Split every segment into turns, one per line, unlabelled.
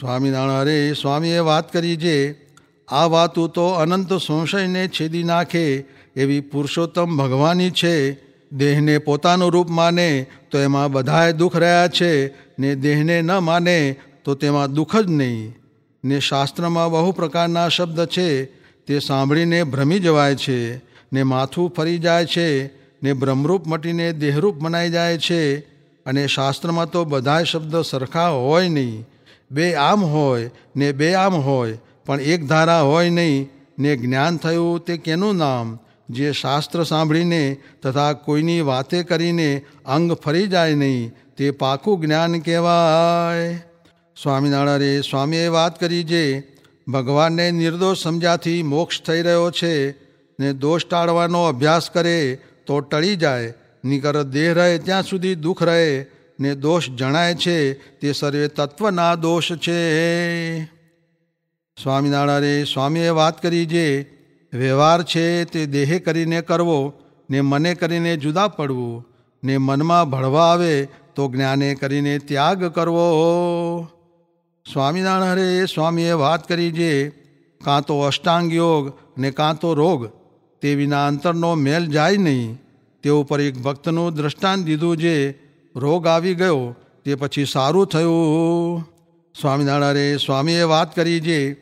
સ્વામિનારાયણ, અરે સ્વામીએ વાત કરી જે, આ વાતું તો અનંત સંશયને છેદી નાખે એવી પુરુષોત્તમ ભગવાની છે. દેહને પોતાનું રૂપ માને તો એમાં બધાએ દુઃખ રહ્યા છે. ને દેહને ન માને તો તેમાં દુઃખ જ નહીં. ને શાસ્ત્રમાં બહુ પ્રકારના શબ્દ છે. તે સાંભળીને ભ્રમી જવાય છે. ને માથું ફરી જાય છે. ને બ્રહ્મરૂપ મટીને દેહરૂપ મનાઈ જાય છે. અને શાસ્ત્રમાં તો બધાય શબ્દ સરખા હોય નહીં. બે આમ હોય ને બે આમ હોય, પણ એક ધારા હોય નહીં, ને જ્ઞાન થયું તે કેનું નામ? જે શાસ્ત્ર સાંભળીને તથા કોઈની વાતે કરીને અંગ ફરી જાય નહીં, તે પાકું જ્ઞાન કહેવાય. સ્વામિનારાયણે સ્વામીએ વાત કરી જે ભગવાનને નિર્દોષ સમજ્યાથી મોક્ષ થઈ રહ્યો છે, ને દોષ ટાળવાનો અભ્યાસ કરે તો ટળી જાય, નિકર દેહ રહે ત્યાં સુધી દુઃખ રહે ને દોષ જણાય છે, તે સર્વે તત્વના દોષ છે. સ્વામિનારાયણે, સ્વામીએ વાત કરી જે વ્યવહાર છે તે દેહે કરીને કરવો, ને મને કરીને જુદા પડવું, ને મનમાં ભળવા આવે, તો જ્ઞાને કરીને ત્યાગ કરવો. સ્વામિનારાયણ, સ્વામીએ વાત કરી જે કાં તો અષ્ટાંગ યોગ ને કાં તો રોગ, તે વિના અંતરનો મેલ જાય નહીં. તે ઉપર એક ભક્તનું દ્રષ્ટાંત દીધું જે રોગ આવી ગયો, તે પછી સારું થયું. સ્વામિનારાયણે સ્વામીએ વાત કરી જે,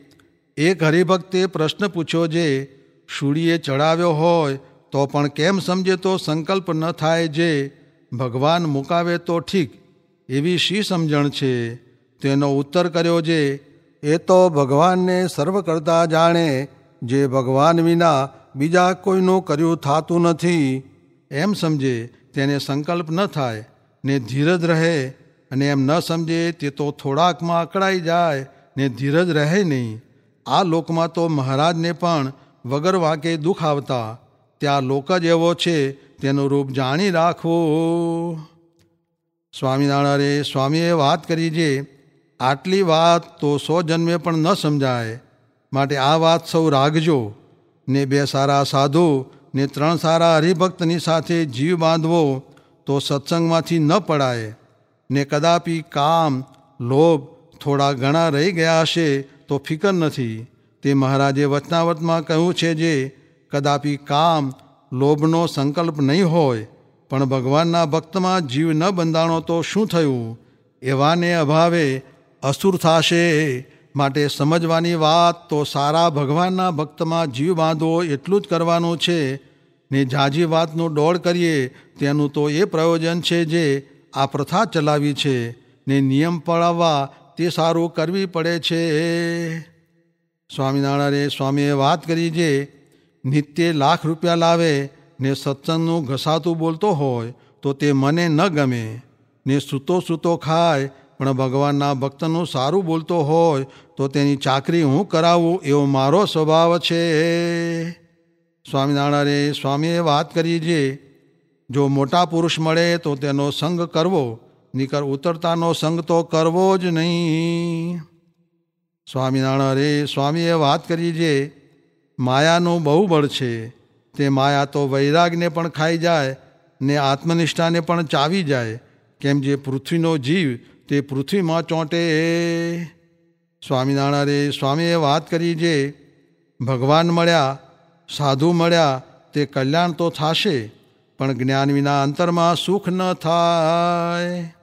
એક હરિભક્તે પ્રશ્ન પૂછ્યો જે શૂળીએ ચડાવ્યો હોય, તો પણ કેમ સમજે તો સંકલ્પ ન થાય જે, ભગવાન મુકાવે તો ઠીક, એવી શી સમજણ છે? તેનો ઉત્તર કર્યો જે, એ તો ભગવાનને સર્વ કરતા જાણે, જે ભગવાન વિના બીજા કોઈનું કર્યું થતું નથી. એમ સમજે, તેને સંકલ્પ ન થાય. ને ધીરજ રહે અને એમ ન સમજે તે તો થોડાકમાં અકળાઈ જાય ને ધીરજ રહે નહીં. આ લોકમાં તો મહારાજને પણ વગર વાંકે દુઃખ આવતા. ત્યાં લોક જ એવો છે, તેનું રૂપ જાણી રાખવું સ્વામિનારાયણે સ્વામીએ વાત કરી જે, આટલી વાત તો સો જન્મે પણ ન સમજાય. માટે આ વાત સૌ રાખજો ને બે સારા સાધુ ને ત્રણ સારા હરિભક્તની સાથે જીવ બાંધવો. તો સત્સંગમાંથી ન પડાય. ને કદાપી કામ, લોભ થોડા ઘણા રહી ગયા હશે તો ફિકર નથી. તે મહારાજે વચનાવતમાં કહ્યું છે જે, કદાપી કામ, લોભનો સંકલ્પ નહીં હોય, પણ ભગવાનના ભક્તમાં જીવ ન બંધાણો તો શું થયું? એવાને અભાવે અસુર થશે માટે સમજવાની વાત તો સારા ભગવાનના ભક્તમાં જીવ બાંધવો એટલું જ કરવાનું છે ને જાજી વાતનું દોડ કરીએ, તેનું તો એ પ્રયોજન છે જે આ પ્રથા ચલાવી છે, ને નિયમ પળાવવા તે સારું કરવી પડે છે. સ્વામિનારાયણે સ્વામીએ વાત કરી જે, નિત્ય લાખ રૂપિયા લાવે ને સત્સંગનું ઘસાતું બોલતો હોય, તો તે મને ન ગમે. ને સૂતો સૂતો ખાય, પણ ભગવાનના ભક્તનું સારું બોલતો હોય, તો તેની ચાકરી હું કરાવું એવો મારો સ્વભાવ છે. સ્વામિનારાયણે, સ્વામીએ વાત કરી જે, જો મોટા પુરુષ મળે તો તેનો સંગ કરવો, નીકર ઉતરતાનો સંગ તો કરવો જ નહીં. સ્વામિનારાયણ, સ્વામીએ વાત કરી જે, માયાનું બહુ બળ છે, તે માયા તો વૈરાગને પણ ખાઈ જાય, ને આત્મનિષ્ઠાને પણ ચાવી જાય, કેમ જે પૃથ્વીનો જીવ, તે પૃથ્વીમાં ચોંટે. સ્વામિનારાયણે, સ્વામીએ વાત કરી જે, ભગવાન મળ્યા સાધુ મળ્યા તે કલ્યાણ તો થશે પણ જ્ઞાન વિના અંતરમાં સુખ ન થાય.